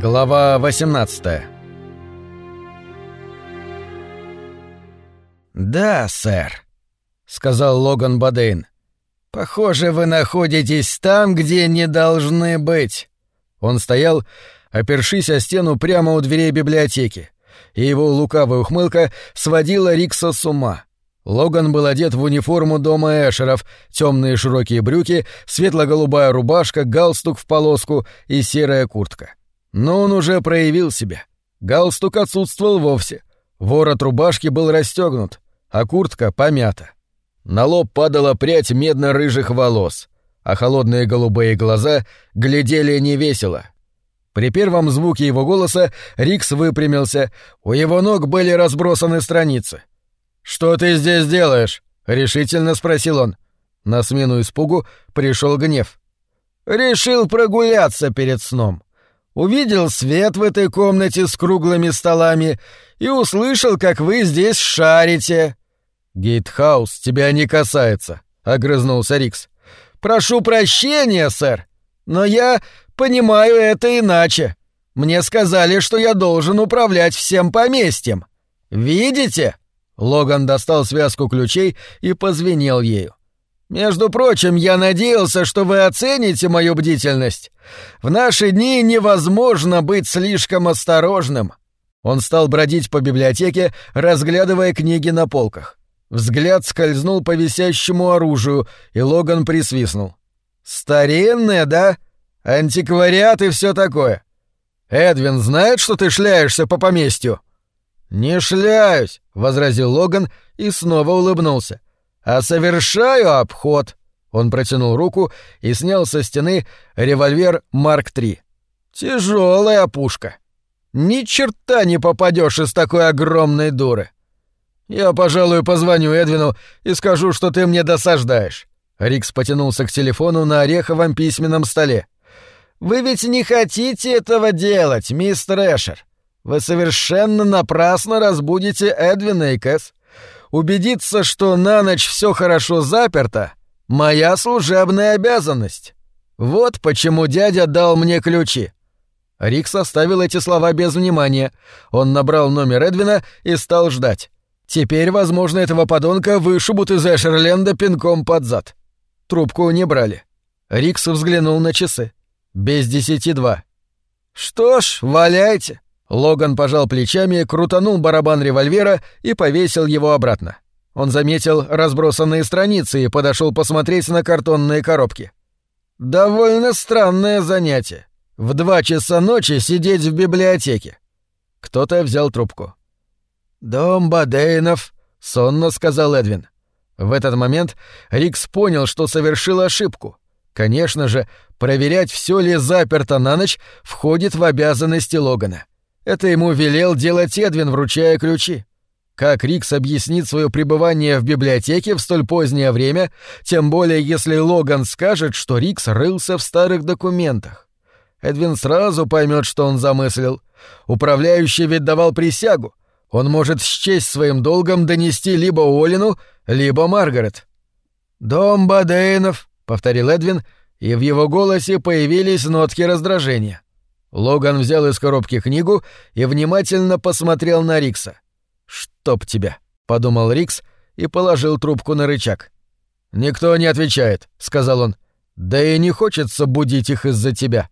Глава 18 «Да, сэр», — сказал Логан Бадейн. «Похоже, вы находитесь там, где не должны быть». Он стоял, опершись о стену прямо у дверей библиотеки, и его лукавая ухмылка сводила Рикса с ума. Логан был одет в униформу дома Эшеров, темные широкие брюки, светло-голубая рубашка, галстук в полоску и серая куртка. Но он уже проявил себя. Галстук отсутствовал вовсе. Ворот рубашки был расстегнут, а куртка помята. На лоб падала прядь медно-рыжих волос, а холодные голубые глаза глядели невесело. При первом звуке его голоса Рикс выпрямился, у его ног были разбросаны страницы. «Что ты здесь делаешь?» — решительно спросил он. На смену испугу пришел гнев. «Решил прогуляться перед сном увидел свет в этой комнате с круглыми столами и услышал, как вы здесь шарите». «Гейтхаус тебя не касается», — огрызнулся Рикс. «Прошу прощения, сэр, но я понимаю это иначе. Мне сказали, что я должен управлять всем поместьем. Видите?» Логан достал связку ключей и позвенел ею. Между прочим, я надеялся, что вы оцените мою бдительность. В наши дни невозможно быть слишком осторожным. Он стал бродить по библиотеке, разглядывая книги на полках. Взгляд скользнул по висящему оружию, и Логан присвистнул. «Старинное, да? Антиквариат и все такое. Эдвин знает, что ты шляешься по поместью?» «Не шляюсь», — возразил Логан и снова улыбнулся а совершаю обход». Он протянул руку и снял со стены револьвер Марк-3. Тяжелая пушка. Ни черта не попадешь из такой огромной дуры. Я, пожалуй, позвоню Эдвину и скажу, что ты мне досаждаешь. Рикс потянулся к телефону на ореховом письменном столе. Вы ведь не хотите этого делать, мистер Эшер. Вы совершенно напрасно разбудите Эдвина и Кэс. Убедиться, что на ночь все хорошо заперто — моя служебная обязанность. Вот почему дядя дал мне ключи». Рик составил эти слова без внимания. Он набрал номер Эдвина и стал ждать. Теперь, возможно, этого подонка вышибут из Эшерленда пинком под зад. Трубку не брали. Рикс взглянул на часы. Без десяти два. «Что ж, валяйте. Логан пожал плечами, крутанул барабан револьвера и повесил его обратно. Он заметил разбросанные страницы и подошел посмотреть на картонные коробки. «Довольно странное занятие. В два часа ночи сидеть в библиотеке». Кто-то взял трубку. «Дом Бадейнов», — сонно сказал Эдвин. В этот момент Рикс понял, что совершил ошибку. Конечно же, проверять, все ли заперто на ночь, входит в обязанности Логана. Это ему велел делать Эдвин, вручая ключи. Как Рикс объяснит свое пребывание в библиотеке в столь позднее время, тем более если Логан скажет, что Рикс рылся в старых документах? Эдвин сразу поймет, что он замыслил. Управляющий ведь давал присягу. Он может счесть своим долгом донести либо Олину, либо Маргарет. «Дом Бадейнов», — повторил Эдвин, и в его голосе появились нотки раздражения. Логан взял из коробки книгу и внимательно посмотрел на Рикса. «Чтоб тебя», — подумал Рикс и положил трубку на рычаг. «Никто не отвечает», — сказал он. «Да и не хочется будить их из-за тебя».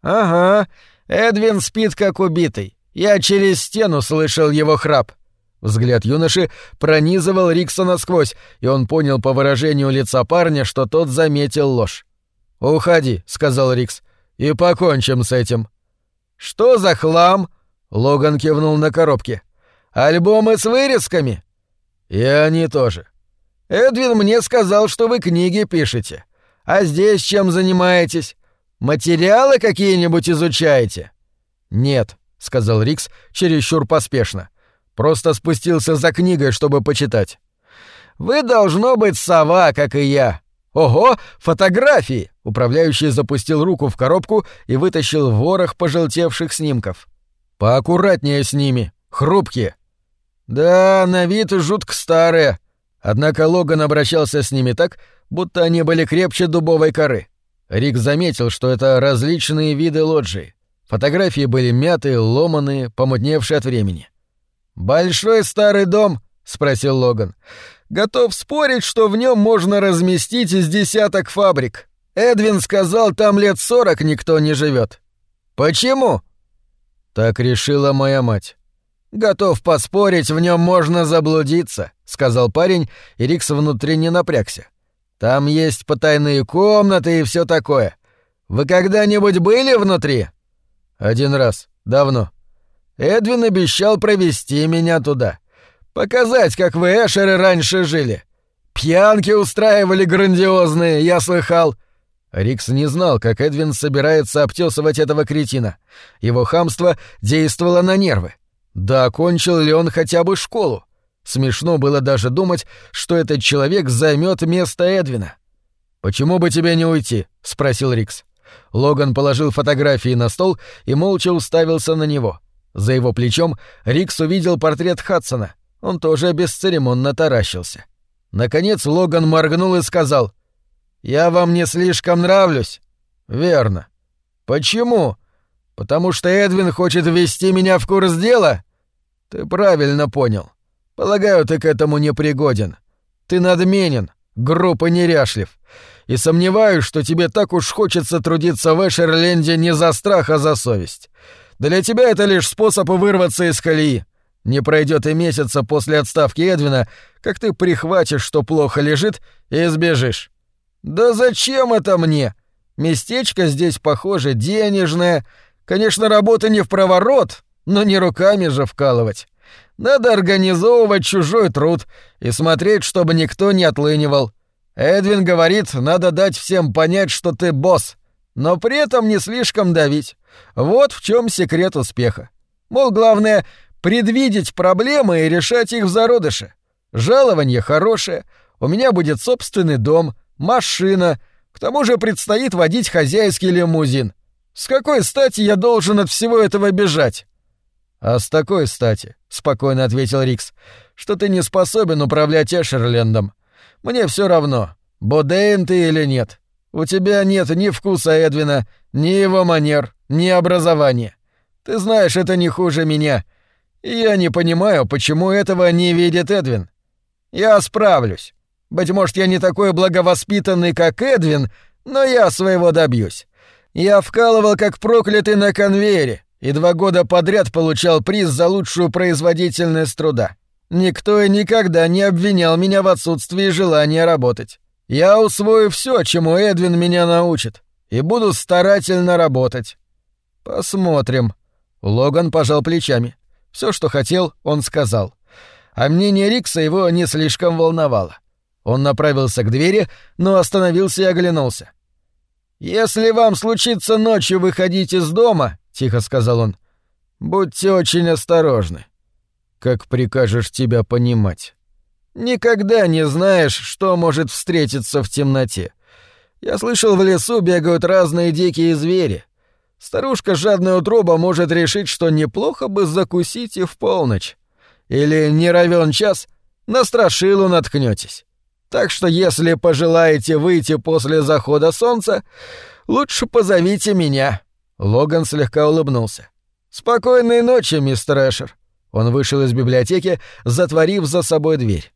«Ага, Эдвин спит как убитый. Я через стену слышал его храп». Взгляд юноши пронизывал Рикса насквозь, и он понял по выражению лица парня, что тот заметил ложь. «Уходи», — сказал Рикс и покончим с этим». «Что за хлам?» — Логан кивнул на коробки. «Альбомы с вырезками?» «И они тоже». «Эдвин мне сказал, что вы книги пишете. А здесь чем занимаетесь? Материалы какие-нибудь изучаете?» «Нет», — сказал Рикс чересчур поспешно. «Просто спустился за книгой, чтобы почитать». «Вы, должно быть, сова, как и я. Ого, фотографии!» Управляющий запустил руку в коробку и вытащил ворох пожелтевших снимков. «Поаккуратнее с ними, хрупкие». «Да, на вид жутко старые». Однако Логан обращался с ними так, будто они были крепче дубовой коры. Рик заметил, что это различные виды лоджии. Фотографии были мятые, ломаные, помутневшие от времени. «Большой старый дом?» — спросил Логан. «Готов спорить, что в нем можно разместить из десяток фабрик. Эдвин сказал, там лет сорок никто не живет. Почему?» «Так решила моя мать». «Готов поспорить, в нем можно заблудиться», — сказал парень, и Рикс внутренне напрягся. «Там есть потайные комнаты и все такое. Вы когда-нибудь были внутри?» «Один раз. Давно». «Эдвин обещал провести меня туда. Показать, как вы, Эшеры, раньше жили. Пьянки устраивали грандиозные, я слыхал». Рикс не знал, как Эдвин собирается обтесывать этого кретина. Его хамство действовало на нервы. Да окончил ли он хотя бы школу? Смешно было даже думать, что этот человек займет место Эдвина. «Почему бы тебе не уйти?» — спросил Рикс. Логан положил фотографии на стол и молча уставился на него. За его плечом Рикс увидел портрет Хадсона. Он тоже бесцеремонно таращился. Наконец Логан моргнул и сказал «Я вам не слишком нравлюсь». «Верно». «Почему? Потому что Эдвин хочет ввести меня в курс дела?» «Ты правильно понял. Полагаю, ты к этому не пригоден. Ты надменен, груб и неряшлив. И сомневаюсь, что тебе так уж хочется трудиться в Эшерленде не за страх, а за совесть. Для тебя это лишь способ вырваться из колеи. Не пройдет и месяца после отставки Эдвина, как ты прихватишь, что плохо лежит, и сбежишь. Да зачем это мне? Местечко здесь, похоже, денежное. Конечно, работа не в проворот, но не руками же вкалывать. Надо организовывать чужой труд и смотреть, чтобы никто не отлынивал. Эдвин говорит, надо дать всем понять, что ты босс, но при этом не слишком давить. Вот в чем секрет успеха. Мол, главное — предвидеть проблемы и решать их в зародыше. Жалование хорошее, у меня будет собственный дом, машина, к тому же предстоит водить хозяйский лимузин. С какой стати я должен от всего этого бежать? «А с такой стати», — спокойно ответил Рикс, — «что ты не способен управлять Эшерлендом. Мне все равно, Бодейн ты или нет. У тебя нет ни вкуса Эдвина, ни его манер, ни образования. Ты знаешь, это не хуже меня. И я не понимаю, почему этого не видит Эдвин. Я справлюсь. Быть может, я не такой благовоспитанный, как Эдвин, но я своего добьюсь. Я вкалывал как проклятый на конвейере, и два года подряд получал приз за лучшую производительность труда. Никто и никогда не обвинял меня в отсутствии желания работать. Я усвою все, чему Эдвин меня научит, и буду старательно работать. Посмотрим. Логан пожал плечами. Все, что хотел, он сказал. А мнение Рикса его не слишком волновало. Он направился к двери, но остановился и оглянулся. «Если вам случится ночью выходить из дома, тихо сказал он. Будьте очень осторожны. Как прикажешь тебя понимать? Никогда не знаешь, что может встретиться в темноте. Я слышал, в лесу бегают разные дикие звери. Старушка жадная утроба может решить, что неплохо бы закусить и в полночь. Или не равен час, на страшилу наткнетесь. Так что если пожелаете выйти после захода солнца, лучше позовите меня. Логан слегка улыбнулся. «Спокойной ночи, мистер Эшер». Он вышел из библиотеки, затворив за собой дверь.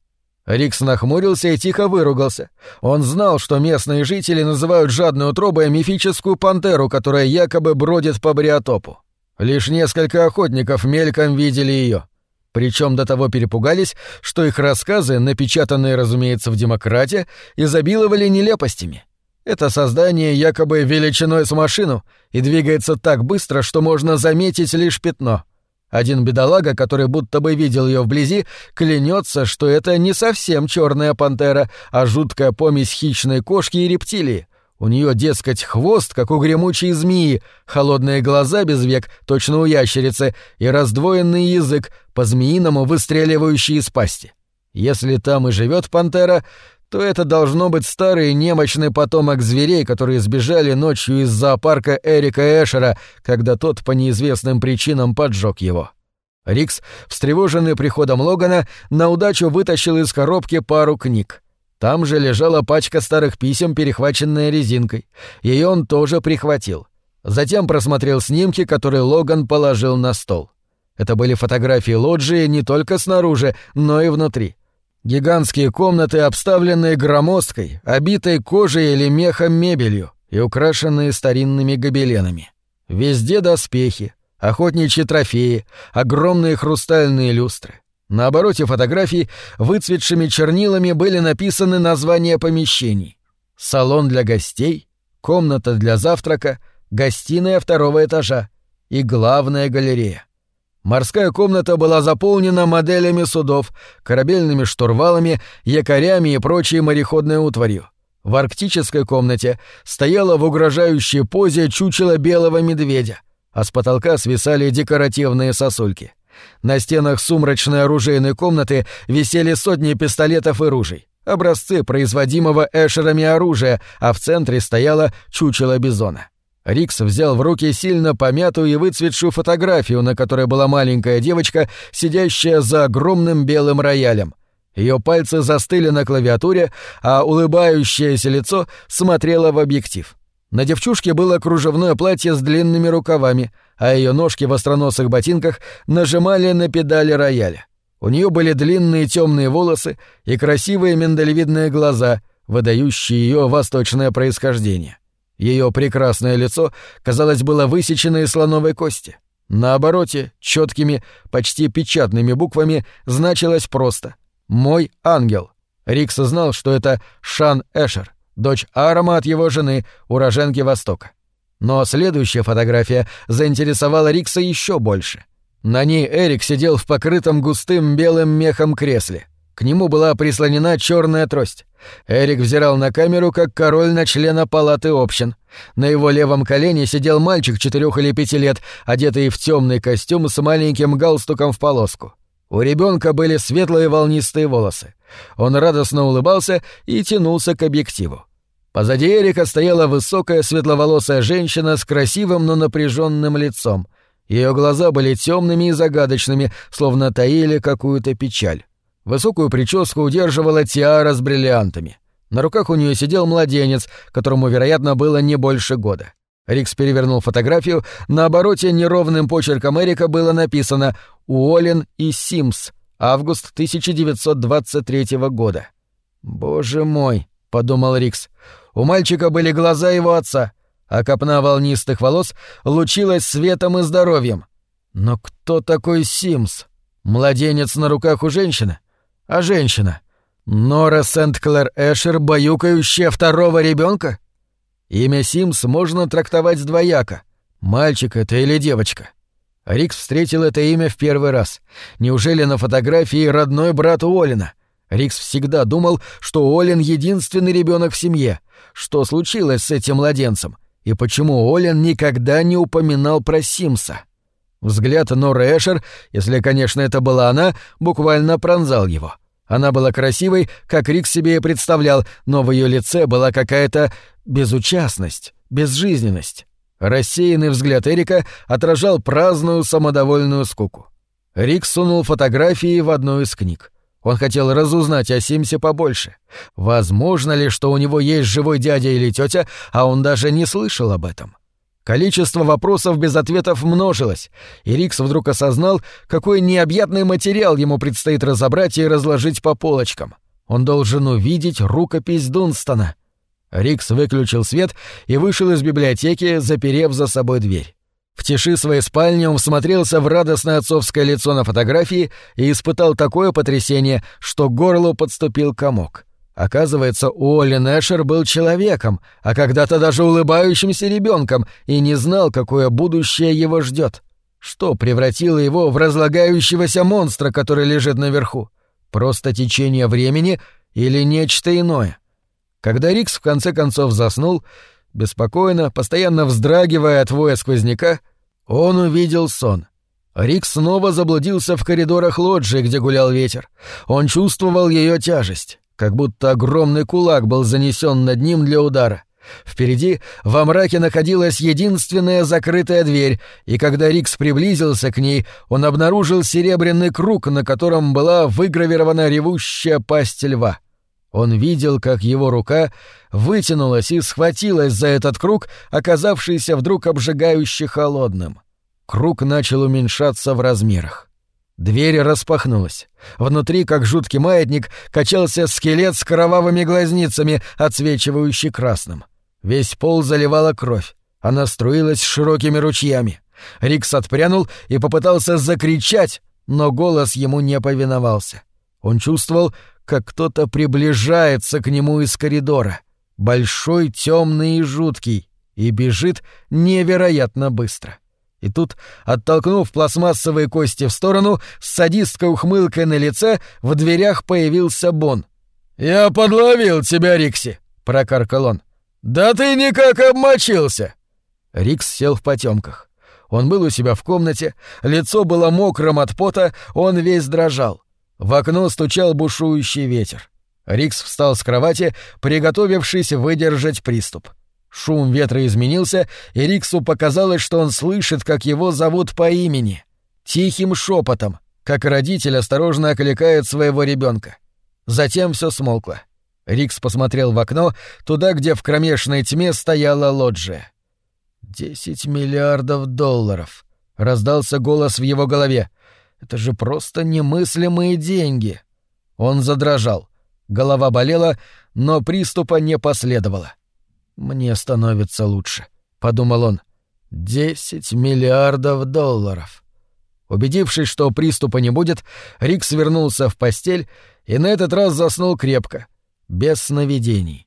Рикс нахмурился и тихо выругался. Он знал, что местные жители называют жадной утробой мифическую пантеру, которая якобы бродит по Бриотопу. Лишь несколько охотников мельком видели ее. Причем до того перепугались, что их рассказы, напечатанные, разумеется, в «Демократе», изобиловали нелепостями. Это создание якобы величиной с машину и двигается так быстро, что можно заметить лишь пятно. Один бедолага, который будто бы видел ее вблизи, клянется, что это не совсем черная пантера, а жуткая помесь хищной кошки и рептилии. У нее, дескать, хвост, как у гремучей змеи, холодные глаза без век, точно у ящерицы, и раздвоенный язык, по-змеиному выстреливающий из пасти. Если там и живет пантера, то это должно быть старый немощный потомок зверей, которые сбежали ночью из зоопарка Эрика Эшера, когда тот по неизвестным причинам поджег его. Рикс, встревоженный приходом Логана, на удачу вытащил из коробки пару книг. Там же лежала пачка старых писем, перехваченная резинкой. Ее он тоже прихватил. Затем просмотрел снимки, которые Логан положил на стол. Это были фотографии лоджии не только снаружи, но и внутри. Гигантские комнаты, обставленные громоздкой, обитой кожей или мехом мебелью и украшенные старинными гобеленами. Везде доспехи, охотничьи трофеи, огромные хрустальные люстры. На обороте фотографий выцветшими чернилами были написаны названия помещений. Салон для гостей, комната для завтрака, гостиная второго этажа и главная галерея. Морская комната была заполнена моделями судов, корабельными штурвалами, якорями и прочей мореходной утварью. В арктической комнате стояла в угрожающей позе чучело белого медведя, а с потолка свисали декоративные сосульки — на стенах сумрачной оружейной комнаты висели сотни пистолетов и ружей, образцы производимого эшерами оружия, а в центре стояло чучело бизона. Рикс взял в руки сильно помятую и выцветшую фотографию, на которой была маленькая девочка, сидящая за огромным белым роялем. Ее пальцы застыли на клавиатуре, а улыбающееся лицо смотрело в объектив. На девчушке было кружевное платье с длинными рукавами, а ее ножки в остроносых ботинках нажимали на педали рояля. У нее были длинные темные волосы и красивые миндалевидные глаза, выдающие ее восточное происхождение. Ее прекрасное лицо, казалось, было высечено из слоновой кости. На обороте, четкими, почти печатными буквами, значилось просто «Мой ангел». Рикс знал, что это Шан Эшер, дочь Арама от его жены, уроженки Востока. Но следующая фотография заинтересовала Рикса еще больше. На ней Эрик сидел в покрытом густым белым мехом кресле. К нему была прислонена черная трость. Эрик взирал на камеру, как король на члена палаты общин. На его левом колене сидел мальчик четырех или пяти лет, одетый в темный костюм с маленьким галстуком в полоску. У ребенка были светлые волнистые волосы. Он радостно улыбался и тянулся к объективу. Позади Эрика стояла высокая светловолосая женщина с красивым, но напряженным лицом. Ее глаза были темными и загадочными, словно таили какую-то печаль. Высокую прическу удерживала тиара с бриллиантами. На руках у нее сидел младенец, которому, вероятно, было не больше года. Рикс перевернул фотографию, на обороте неровным почерком Эрика было написано «Уоллен и Симс, август 1923 года». «Боже мой», — подумал Рикс, у мальчика были глаза его отца, а копна волнистых волос лучилась светом и здоровьем. Но кто такой Симс? Младенец на руках у женщины? А женщина? Нора Сент-Клэр Эшер, баюкающая второго ребенка? Имя Симс можно трактовать двояко. Мальчик это или девочка? Рикс встретил это имя в первый раз. Неужели на фотографии родной брат Уоллина? Рикс всегда думал, что Уоллин единственный ребенок в семье — что случилось с этим младенцем и почему Олен никогда не упоминал про Симса. Взгляд Норы Эшер, если, конечно, это была она, буквально пронзал его. Она была красивой, как Рик себе и представлял, но в ее лице была какая-то безучастность, безжизненность. Рассеянный взгляд Эрика отражал праздную самодовольную скуку. Рик сунул фотографии в одну из книг. Он хотел разузнать о Симсе побольше. Возможно ли, что у него есть живой дядя или тетя, а он даже не слышал об этом? Количество вопросов без ответов множилось, и Рикс вдруг осознал, какой необъятный материал ему предстоит разобрать и разложить по полочкам. Он должен увидеть рукопись Дунстона. Рикс выключил свет и вышел из библиотеки, заперев за собой дверь. В тиши своей спальни он всмотрелся в радостное отцовское лицо на фотографии и испытал такое потрясение, что к горлу подступил комок. Оказывается, Уолли Нэшер был человеком, а когда-то даже улыбающимся ребенком, и не знал, какое будущее его ждет. Что превратило его в разлагающегося монстра, который лежит наверху? Просто течение времени или нечто иное? Когда Рикс в конце концов заснул, Беспокойно, постоянно вздрагивая от воя сквозняка, он увидел сон. Рик снова заблудился в коридорах лоджии, где гулял ветер. Он чувствовал ее тяжесть, как будто огромный кулак был занесен над ним для удара. Впереди во мраке находилась единственная закрытая дверь, и когда Рикс приблизился к ней, он обнаружил серебряный круг, на котором была выгравирована ревущая пасть льва. Он видел, как его рука вытянулась и схватилась за этот круг, оказавшийся вдруг обжигающе холодным. Круг начал уменьшаться в размерах. Дверь распахнулась. Внутри, как жуткий маятник, качался скелет с кровавыми глазницами, отсвечивающий красным. Весь пол заливала кровь. Она струилась широкими ручьями. Рикс отпрянул и попытался закричать, но голос ему не повиновался. Он чувствовал, как кто-то приближается к нему из коридора. Большой, темный и жуткий. И бежит невероятно быстро. И тут, оттолкнув пластмассовые кости в сторону, с садистской ухмылкой на лице в дверях появился Бон. «Я подловил тебя, Рикси!» — прокаркал он. «Да ты никак обмочился!» Рикс сел в потемках. Он был у себя в комнате, лицо было мокрым от пота, он весь дрожал. В окно стучал бушующий ветер. Рикс встал с кровати, приготовившись выдержать приступ. Шум ветра изменился, и Риксу показалось, что он слышит, как его зовут по имени. Тихим шепотом, как родитель осторожно окликает своего ребенка. Затем все смолкло. Рикс посмотрел в окно, туда, где в кромешной тьме стояла лоджия. «Десять миллиардов долларов», — раздался голос в его голове. «Это же просто немыслимые деньги». Он задрожал. Голова болела, но приступа не последовало. «Мне становится лучше», — подумал он. «Десять миллиардов долларов». Убедившись, что приступа не будет, Рикс вернулся в постель и на этот раз заснул крепко, без сновидений.